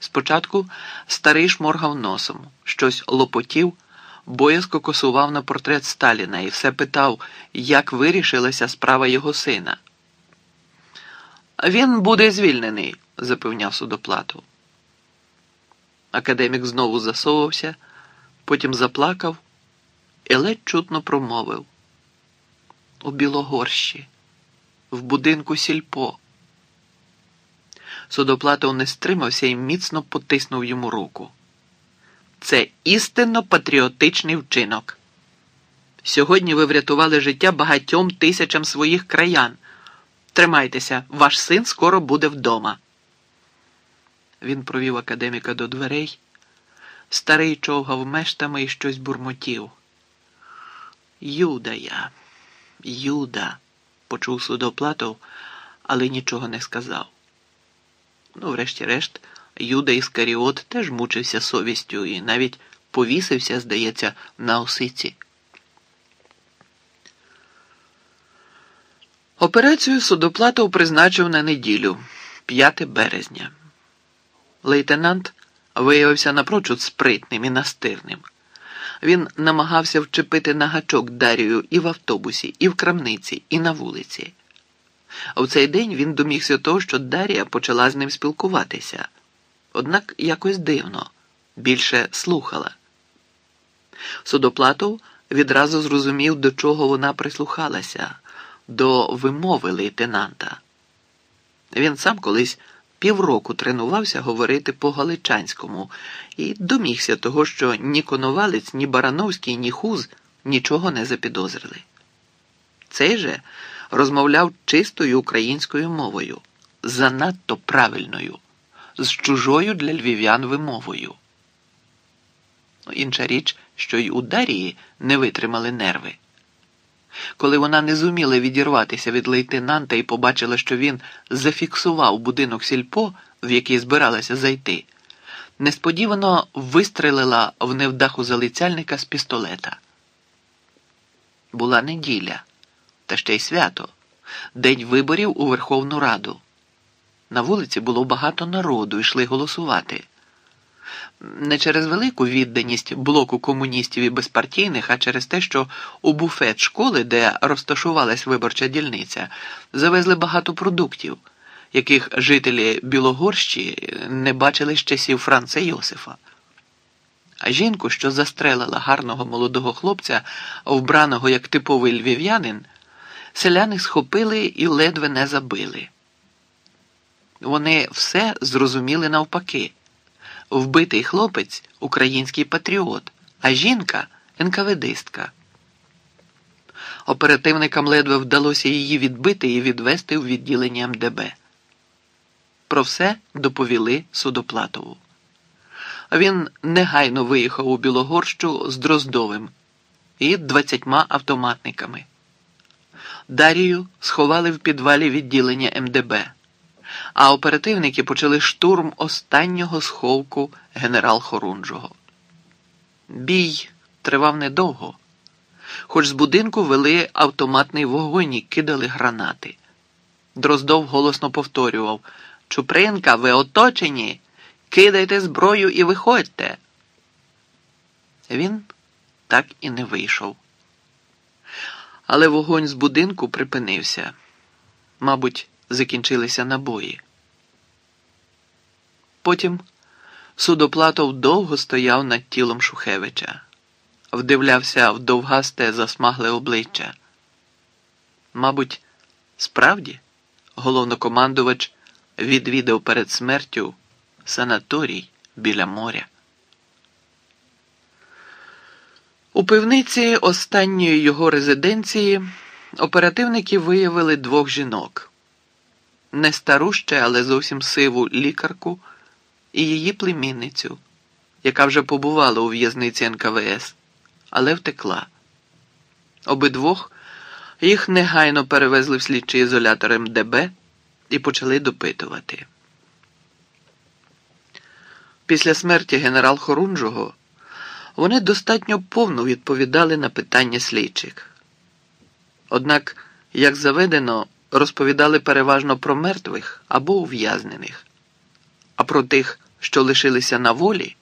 Спочатку старий шморгав носом, щось лопотів, боязко косував на портрет Сталіна і все питав, як вирішилася справа його сина. Він буде звільнений, запевняв судоплату. Академік знову засовувався, потім заплакав і ледь чутно промовив. У Білогорщі, в будинку сільпо. Судоплатов не стримався і міцно потиснув йому руку. Це істинно патріотичний вчинок. Сьогодні ви врятували життя багатьом тисячам своїх краян. Тримайтеся, ваш син скоро буде вдома. Він провів академіка до дверей. Старий човгав мештами і щось бурмотів. Юда я, Юда, почув судоплатов, але нічого не сказав. Ну, врешті-решт, Юда Іскаріот теж мучився совістю і навіть повісився, здається, на осиці. Операцію судоплатов призначив на неділю, 5 березня. Лейтенант виявився напрочуд спритним і настирним. Він намагався вчепити на гачок Дарію і в автобусі, і в крамниці, і на вулиці. А в цей день він домігся того, що Дар'я почала з ним спілкуватися, однак якось дивно, більше слухала. Судоплатов відразу зрозумів, до чого вона прислухалася, до вимови лейтенанта. Він сам колись півроку тренувався говорити по галичанському і домігся того, що ні Коновалець, ні Барановський, ні Хуз нічого не запідозрили. Цей же розмовляв чистою українською мовою, занадто правильною, з чужою для львів'ян вимовою. Інша річ, що й у Дарії не витримали нерви. Коли вона не зуміла відірватися від лейтенанта і побачила, що він зафіксував будинок сільпо, в який збиралася зайти, несподівано вистрелила в невдаху залицяльника з пістолета. Була неділя, та ще й свято, день виборів у Верховну Раду. На вулиці було багато народу, йшли голосувати не через велику відданість блоку комуністів і безпартійних, а через те, що у буфет школи, де розташувалась виборча дільниця, завезли багато продуктів, яких жителі Білогорщі не бачили з часів Франца Йосифа. А жінку, що застрелила гарного молодого хлопця, вбраного як типовий львів'янин, селяни схопили і ледве не забили. Вони все зрозуміли навпаки вбитий хлопець український патріот, а жінка НКВДистка. Оперативникам ледве вдалося її відбити і відвести в відділення МДБ. Про все доповіли судоплатову. Він негайно виїхав у Білогорщу з Дроздовим і двадцятьма автоматниками. Дарію сховали в підвалі відділення МДБ а оперативники почали штурм останнього сховку генерал Хорунжого. Бій тривав недовго, хоч з будинку вели автоматний вогонь і кидали гранати. Дроздов голосно повторював Чупринка, ви оточені, кидайте зброю і виходьте. Він так і не вийшов. Але вогонь з будинку припинився. Мабуть, закінчилися набої. Потім судоплатов довго стояв над тілом Шухевича, вдивлявся в довгасте засмагле обличчя. Мабуть, справді, головнокомандувач відвідав перед смертю санаторій біля моря. У пивниці останньої його резиденції оперативники виявили двох жінок не стару ще, але зовсім сиву лікарку і її племінницю, яка вже побувала у в'язниці НКВС, але втекла. Обидвох їх негайно перевезли в слідчий ізолятор МДБ і почали допитувати. Після смерті генерал Хорунжого вони достатньо повно відповідали на питання слідчих. Однак, як заведено, розповідали переважно про мертвих або ув'язнених, а про тих що лишилися на волі,